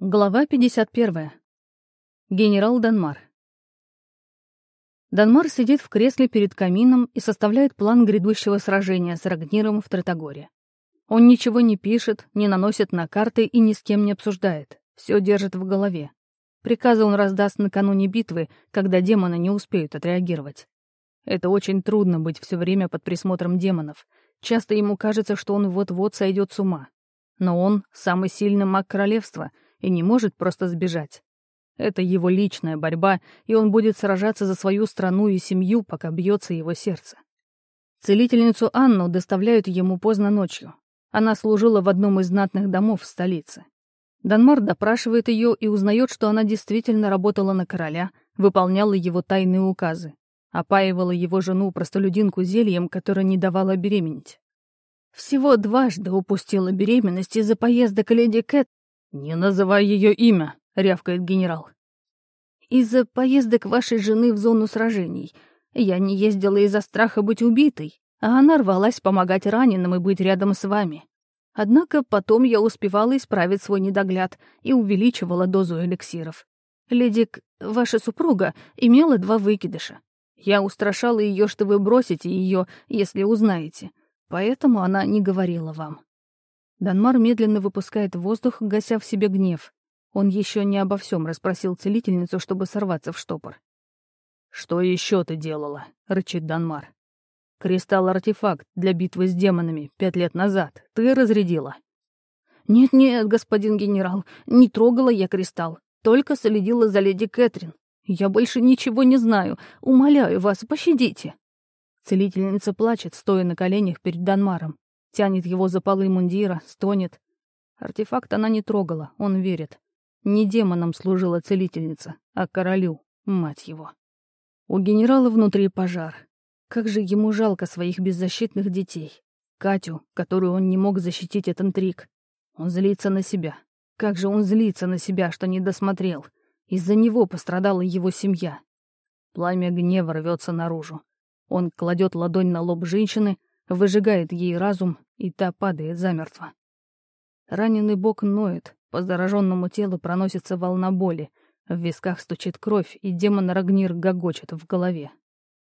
Глава 51. Генерал Данмар. Данмар сидит в кресле перед камином и составляет план грядущего сражения с Рагниром в Третогоре. Он ничего не пишет, не наносит на карты и ни с кем не обсуждает. Все держит в голове. Приказы он раздаст накануне битвы, когда демоны не успеют отреагировать. Это очень трудно быть все время под присмотром демонов. Часто ему кажется, что он вот-вот сойдет с ума. Но он — самый сильный маг королевства — и не может просто сбежать. Это его личная борьба, и он будет сражаться за свою страну и семью, пока бьется его сердце. Целительницу Анну доставляют ему поздно ночью. Она служила в одном из знатных домов в столице. Данмар допрашивает ее и узнает, что она действительно работала на короля, выполняла его тайные указы, опаивала его жену-простолюдинку зельем, которое не давало беременеть. Всего дважды упустила беременность из-за поездок леди Кэт «Не называй ее имя», — рявкает генерал. «Из-за поездок вашей жены в зону сражений. Я не ездила из-за страха быть убитой, а она рвалась помогать раненым и быть рядом с вами. Однако потом я успевала исправить свой недогляд и увеличивала дозу эликсиров. Ледик, ваша супруга, имела два выкидыша. Я устрашала ее, что вы бросите ее, если узнаете. Поэтому она не говорила вам. Данмар медленно выпускает воздух, гася в себе гнев. Он еще не обо всем расспросил целительницу, чтобы сорваться в штопор. «Что еще ты делала?» — рычит Данмар. «Кристалл-артефакт для битвы с демонами пять лет назад. Ты разрядила?» «Нет-нет, господин генерал, не трогала я кристалл, только следила за леди Кэтрин. Я больше ничего не знаю. Умоляю вас, пощадите». Целительница плачет, стоя на коленях перед Данмаром. Тянет его за полы мундира, стонет. Артефакт она не трогала, он верит. Не демонам служила целительница, а королю, мать его. У генерала внутри пожар. Как же ему жалко своих беззащитных детей. Катю, которую он не мог защитить от интриг. Он злится на себя. Как же он злится на себя, что не досмотрел. Из-за него пострадала его семья. Пламя гнева рвется наружу. Он кладет ладонь на лоб женщины, выжигает ей разум, и та падает замертво. Раненый бок ноет, по зараженному телу проносится волна боли, в висках стучит кровь, и демон Рагнир гогочет в голове.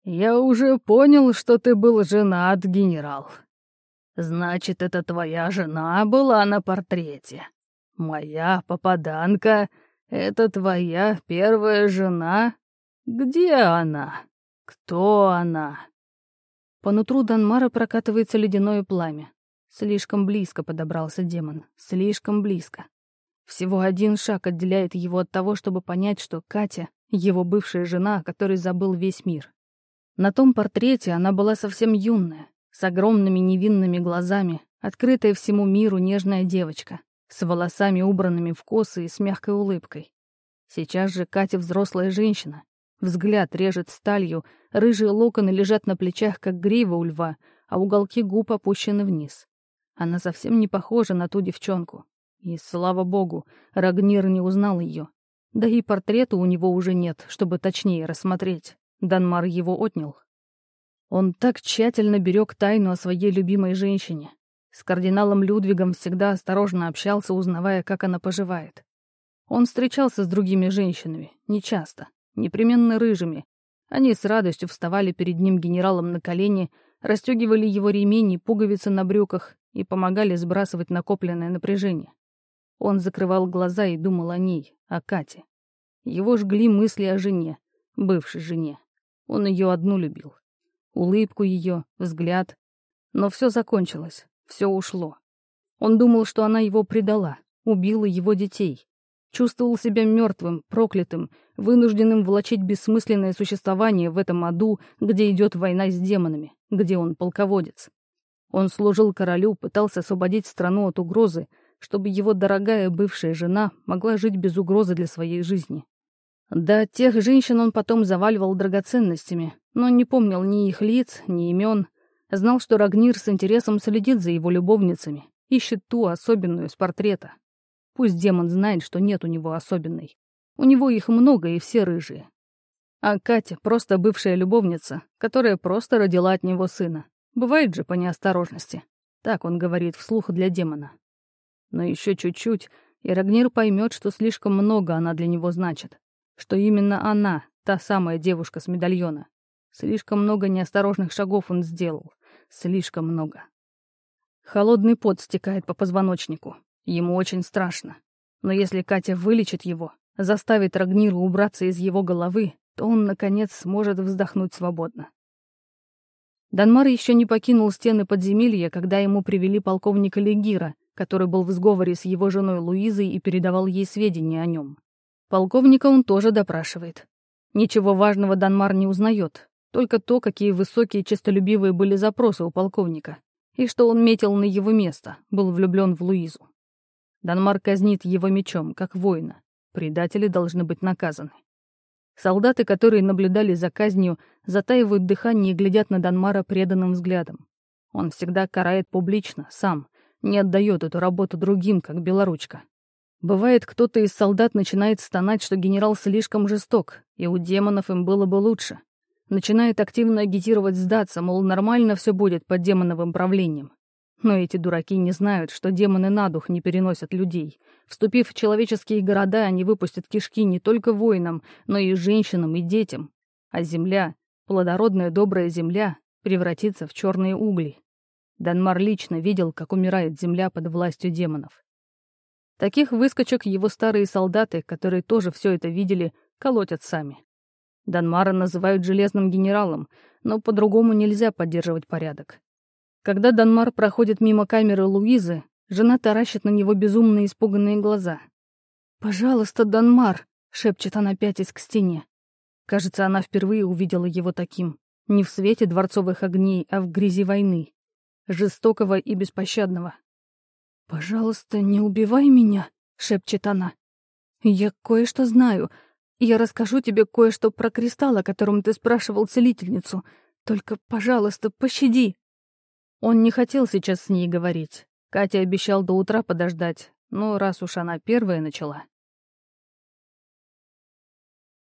«Я уже понял, что ты был женат, генерал. Значит, это твоя жена была на портрете. Моя попаданка — это твоя первая жена? Где она? Кто она?» По нутру Данмара прокатывается ледяное пламя. Слишком близко подобрался демон. Слишком близко. Всего один шаг отделяет его от того, чтобы понять, что Катя — его бывшая жена, которой забыл весь мир. На том портрете она была совсем юная, с огромными невинными глазами, открытая всему миру нежная девочка, с волосами убранными в косы и с мягкой улыбкой. Сейчас же Катя взрослая женщина, Взгляд режет сталью, рыжие локоны лежат на плечах, как грива у льва, а уголки губ опущены вниз. Она совсем не похожа на ту девчонку. И, слава богу, Рагнир не узнал ее. Да и портрета у него уже нет, чтобы точнее рассмотреть. Данмар его отнял. Он так тщательно берег тайну о своей любимой женщине. С кардиналом Людвигом всегда осторожно общался, узнавая, как она поживает. Он встречался с другими женщинами, нечасто непременно рыжими. Они с радостью вставали перед ним генералом на колени, расстегивали его ремень и пуговицы на брюках и помогали сбрасывать накопленное напряжение. Он закрывал глаза и думал о ней, о Кате. Его жгли мысли о жене, бывшей жене. Он ее одну любил. Улыбку ее, взгляд. Но все закончилось, все ушло. Он думал, что она его предала, убила его детей. Чувствовал себя мертвым, проклятым, вынужденным влачить бессмысленное существование в этом аду, где идет война с демонами, где он полководец. Он служил королю, пытался освободить страну от угрозы, чтобы его дорогая бывшая жена могла жить без угрозы для своей жизни. Да, тех женщин он потом заваливал драгоценностями, но не помнил ни их лиц, ни имен. Знал, что Рагнир с интересом следит за его любовницами, ищет ту особенную с портрета, Пусть демон знает, что нет у него особенной. У него их много, и все рыжие. А Катя — просто бывшая любовница, которая просто родила от него сына. Бывает же по неосторожности. Так он говорит вслух для демона. Но еще чуть-чуть, и Рагнир поймет, что слишком много она для него значит. Что именно она, та самая девушка с медальона. Слишком много неосторожных шагов он сделал. Слишком много. Холодный пот стекает по позвоночнику. Ему очень страшно. Но если Катя вылечит его, заставит Рагниру убраться из его головы, то он, наконец, сможет вздохнуть свободно. Данмар еще не покинул стены подземелья, когда ему привели полковника Легира, который был в сговоре с его женой Луизой и передавал ей сведения о нем. Полковника он тоже допрашивает. Ничего важного Данмар не узнает, только то, какие высокие честолюбивые были запросы у полковника, и что он метил на его место, был влюблен в Луизу. Данмар казнит его мечом, как воина. Предатели должны быть наказаны. Солдаты, которые наблюдали за казнью, затаивают дыхание и глядят на Данмара преданным взглядом. Он всегда карает публично, сам, не отдает эту работу другим, как белоручка. Бывает, кто-то из солдат начинает стонать, что генерал слишком жесток, и у демонов им было бы лучше. Начинает активно агитировать сдаться, мол, нормально все будет под демоновым правлением. Но эти дураки не знают, что демоны на дух не переносят людей. Вступив в человеческие города, они выпустят кишки не только воинам, но и женщинам и детям. А земля, плодородная добрая земля, превратится в черные угли. Данмар лично видел, как умирает земля под властью демонов. Таких выскочек его старые солдаты, которые тоже все это видели, колотят сами. Данмара называют железным генералом, но по-другому нельзя поддерживать порядок. Когда Данмар проходит мимо камеры Луизы, жена таращит на него безумно испуганные глаза. «Пожалуйста, Данмар!» — шепчет она пятясь к стене. Кажется, она впервые увидела его таким. Не в свете дворцовых огней, а в грязи войны. Жестокого и беспощадного. «Пожалуйста, не убивай меня!» — шепчет она. «Я кое-что знаю. Я расскажу тебе кое-что про кристалл, о котором ты спрашивал целительницу. Только, пожалуйста, пощади!» Он не хотел сейчас с ней говорить. Катя обещал до утра подождать, но раз уж она первая начала.